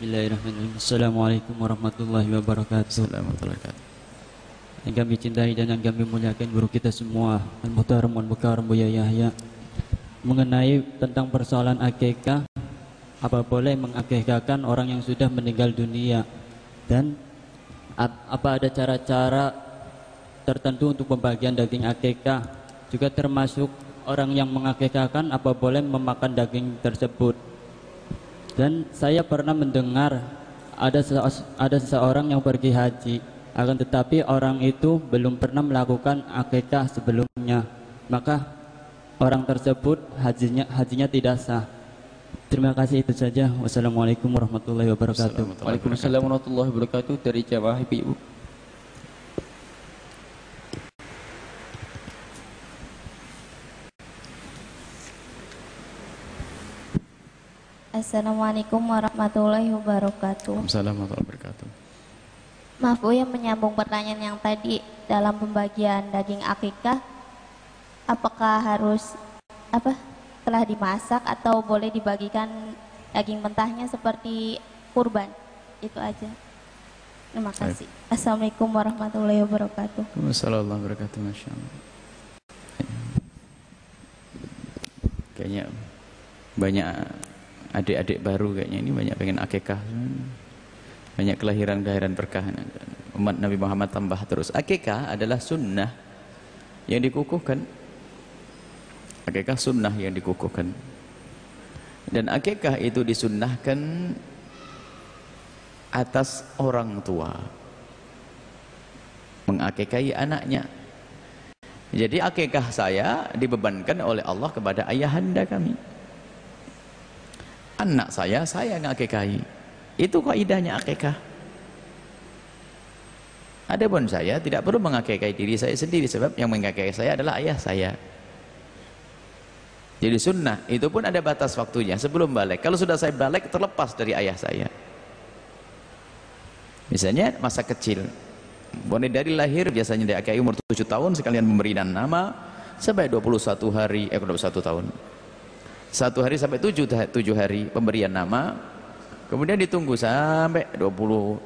Bismillahirrahmanirrahim. Assalamualaikum warahmatullahi wabarakatuh. Assalamualaikum Yang kami cintai dan yang kami muliakan guru kita semua, Al-Muhtaram Al Buya Yahya. Mengenai tentang persoalan akikah, apa boleh mengakikahkan orang yang sudah meninggal dunia dan apa ada cara-cara tertentu untuk pembagian daging akikah juga termasuk orang yang mengakikahkan apa boleh memakan daging tersebut dan saya pernah mendengar ada ada seseorang yang pergi haji akan tetapi orang itu belum pernah melakukan akikah sebelumnya maka orang tersebut hajinya hajinya tidak sah Terima kasih itu saja. Wassalamualaikum warahmatullahi wabarakatuh. Waalaikumsalam warahmatullahi wabarakatuh dari Jawa Ibu. Assalamualaikum warahmatullahi wabarakatuh. Assalamualaikum warahmatullahi wabarakatuh. Maaf Bu yang menyambung pertanyaan yang tadi dalam pembagian daging akikah apakah harus apa telah dimasak atau boleh dibagikan daging mentahnya seperti kurban itu aja terima kasih Baik. Assalamualaikum warahmatullahi wabarakatuh Wassalamualaikum warahmatullahi wabarakatuh Masya Allah kayaknya banyak adik-adik baru kayaknya. Ini banyak pengen akikah. Banyak kelahiran-kelahiran berkah umat Nabi Muhammad tambah terus. Akikah adalah sunnah yang dikukuhkan. Akikah sunnah yang dikukuhkan. Dan akikah itu disunnahkan atas orang tua. Mengakikahi anaknya. Jadi akikah saya dibebankan oleh Allah kepada ayahanda kami anak saya saya ngakikahi itu kaidahnya akikah Adapun saya tidak perlu mengakikahi diri saya sendiri sebab yang mengakikahi saya adalah ayah saya jadi sunnah itu pun ada batas waktunya sebelum balik. Kalau sudah saya balik terlepas dari ayah saya. Misalnya masa kecil. Boleh dari lahir biasanya dia umur 7 tahun sekalian pemberian nama sampai 21 hari eh 21 tahun. Satu hari sampai 7 7 hari pemberian nama. Kemudian ditunggu sampai 21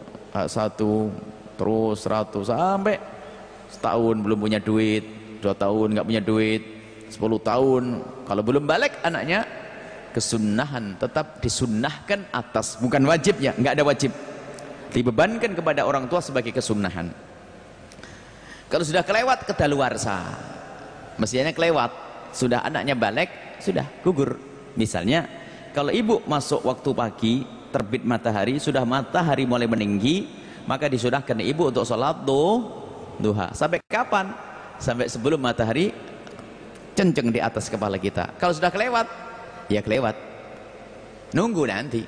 terus 100 sampai setahun belum punya duit, dua tahun nggak punya duit, 10 tahun. Kalau belum balik anaknya kesunahan tetap disunnahkan atas bukan wajib ya nggak ada wajib. Dibebankan kepada orang tua sebagai kesunahan kalau sudah kelewat kedaluarsa mestinya kelewat. Sudah anaknya balik sudah. Gugur. Misalnya kalau ibu masuk waktu pagi terbit matahari sudah matahari mulai meninggi maka disudahkan ibu untuk sholat duha. Sampai kapan? Sampai sebelum matahari kenceng di atas kepala kita. Kalau sudah kelewat ya kelewat. Nunggu nanti.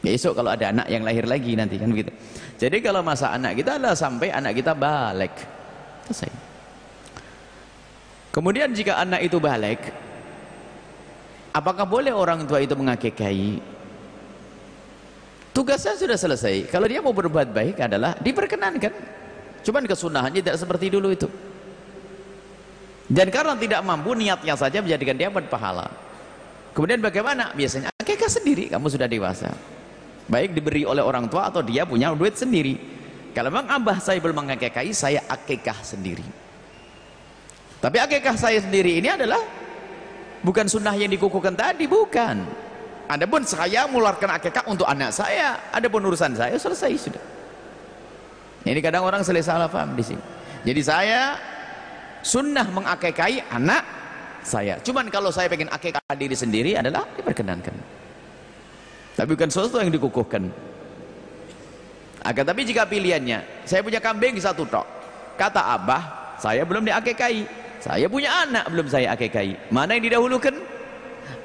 Besok kalau ada anak yang lahir lagi nanti kan begitu. Jadi kalau masa anak kita adalah sampai anak kita balik. Selesai. Kemudian jika anak itu balik apakah boleh orang tua itu mengakikahi tugasnya sudah selesai. Kalau dia mau berbuat baik adalah diperkenankan. Cuman kesunahannya tidak seperti dulu itu. Dan karena tidak mampu niatnya saja menjadikan dia berpahala. Kemudian bagaimana? Biasanya akikah sendiri kamu sudah dewasa. Baik diberi oleh orang tua atau dia punya duit sendiri. Kalau memang abah saya belum mengakikahi saya akikah sendiri. Tapi akikah saya sendiri ini adalah bukan sunnah yang dikukuhkan tadi bukan. Adapun saya mengeluarkan akikah untuk anak saya adapun urusan saya selesai sudah. Ini kadang orang selesai salah paham di sini. Jadi saya sunnah mengakikahi anak saya. Cuman kalau saya pengen akikah diri sendiri adalah diperkenankan. Tapi bukan sesuatu yang dikukuhkan. Agar tapi jika pilihannya saya punya kambing satu tok. Kata abah saya belum diakikahi saya punya anak belum saya akikahi mana yang didahulukan?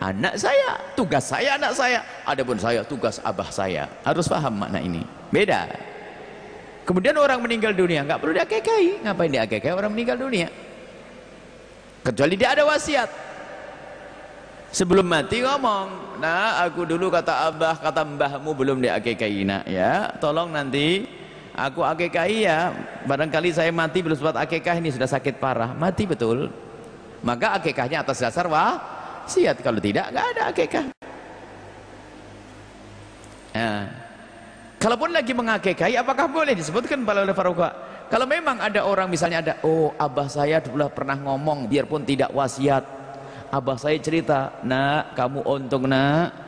Anak saya tugas saya anak saya. Adapun saya tugas abah saya. Harus paham makna ini. Beda. Kemudian orang meninggal dunia nggak perlu diakikahi ngapain diakikahi orang meninggal dunia? Kecuali dia ada wasiat. Sebelum mati ngomong nah aku dulu kata abah kata mbahmu belum diakikai nak. Ya tolong nanti aku akikai ya barangkali saya mati belum sempat akikah ini sudah sakit parah mati betul maka akikahnya atas dasar wah siat kalau tidak nggak ada akikah Ya. Kalaupun lagi mengakekahi, apakah boleh disebutkan oleh Faruqa? Kalau memang ada orang misalnya ada, oh abah saya dulu pernah ngomong, biarpun tidak wasiat. Abah saya cerita, nak kamu untung nak,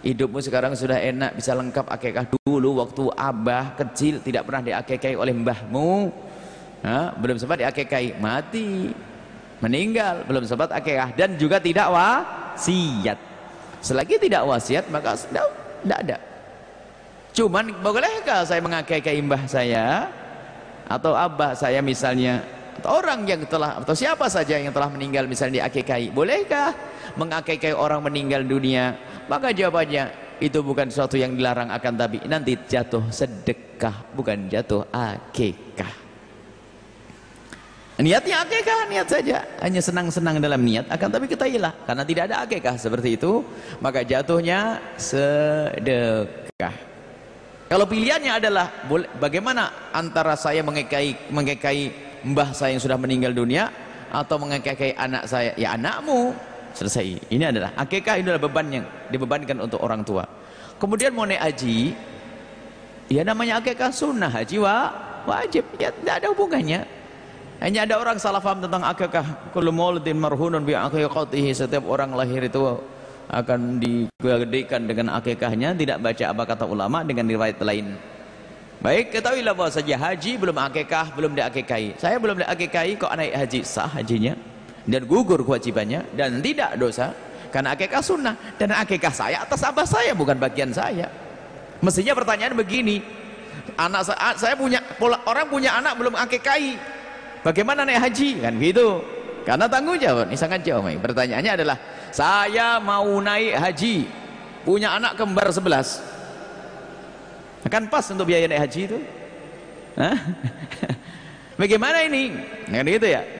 hidupmu sekarang sudah enak, bisa lengkap akekah dulu. Waktu abah kecil tidak pernah diakekahi oleh mbahmu, nah, belum sempat diakekahi, mati, meninggal, belum sempat akekah. Dan juga tidak wasiat. Selagi tidak wasiat maka tidak, tidak ada. Cuman bolehkah saya mengakaikai mbah saya? Atau abah saya misalnya? Atau orang yang telah atau siapa saja yang telah meninggal misalnya diakikai bolehkah mengakaikai orang meninggal dunia maka jawabannya itu bukan sesuatu yang dilarang akan tapi nanti jatuh sedekah bukan jatuh akikah. Niatnya akikah niat saja. Hanya senang-senang dalam niat akan tapi ketahuilah karena tidak ada akikah seperti itu maka jatuhnya sedekah. Kalau pilihannya adalah bagaimana antara saya mengekai mengekai mbah saya yang sudah meninggal dunia atau mengekai anak saya, ya anakmu selesai. Ini adalah akikah ini adalah beban yang dibebankan untuk orang tua. Kemudian mau naik haji, ya namanya akikah sunnah haji wa, wajib, ya tidak ada hubungannya. Hanya ada orang salah faham tentang akikah. Kullu maulidin marhunun bi aqiqatihi. Setiap orang lahir itu akan digedekan dengan akikahnya tidak baca apa kata ulama dengan riwayat lain baik ketahuilah bahwa saja haji belum akikah belum diakikahi saya belum diakikahi kok naik haji sah hajinya dan gugur kewajibannya dan tidak dosa. Karena akikah sunnah dan akikah saya atas abah saya bukan bagian saya. Mestinya pertanyaan begini. Anak saya, saya punya orang punya anak belum akikahi. Bagaimana naik haji? Kan gitu. Karena tanggung jawab ini sangat jauh pertanyaannya adalah saya mau naik haji punya anak kembar sebelas. Akan pas untuk biaya naik haji itu. Hah? bagaimana ini? Kan gitu ya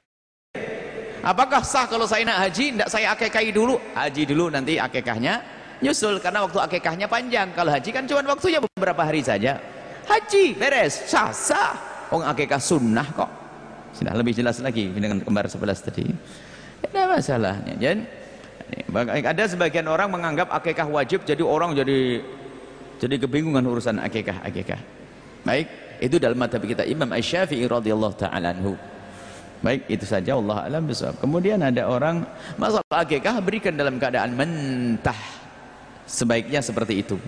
apakah sah kalau saya naik haji? Tidak saya akekahi dulu. Haji dulu nanti akekahnya nyusul. Karena waktu akekahnya panjang. Kalau haji kan cuma waktunya beberapa hari saja. Haji beres. Sah sah. Orang akekah sunnah kok. Sudah lebih jelas lagi dengan kembar sebelas tadi. Tidak masalahnya. Jadi ada sebagian orang menganggap akikah wajib jadi orang jadi jadi kebingungan urusan akikah akikah baik itu dalam madhab kita. Imam Ash-Syafi'i radhiyallahu taala anhu baik itu saja Allah alam besar kemudian ada orang masalah akikah berikan dalam keadaan mentah sebaiknya seperti itu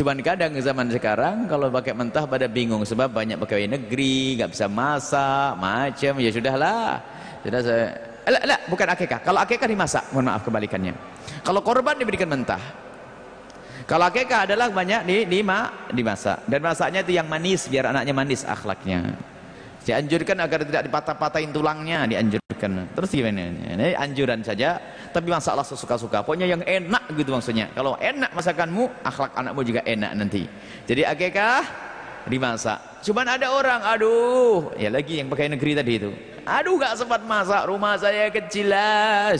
Cuman kadang zaman sekarang kalau pakai mentah pada bingung sebab banyak pegawai negeri, nggak bisa masak, macam ya sudahlah. Sudah saya Lah, lah, bukan akikah. Kalau akikah dimasak, mohon maaf kebalikannya. Kalau korban diberikan mentah. Kalau akikah adalah banyak di, di ma, dimasak. Dan masaknya itu yang manis biar anaknya manis akhlaknya. Dianjurkan agar tidak dipatah-patahin tulangnya, dianjurkan. Terus gimana? Ini anjuran saja tapi masalah sesuka-suka. Pokoknya yang enak gitu maksudnya. Kalau enak masakanmu akhlak anakmu juga enak nanti. Jadi akikah? Dimasak. Cuman ada orang aduh. Ya lagi yang pakai negeri tadi itu. Aduh gak sempat masak. Rumah saya kecil lah.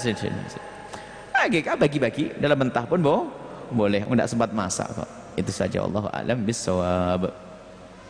Akikah? Bagi-bagi. Dalam mentah pun boh boleh. Tidak sempat masak kok. Itu saja. Allah alam bisawab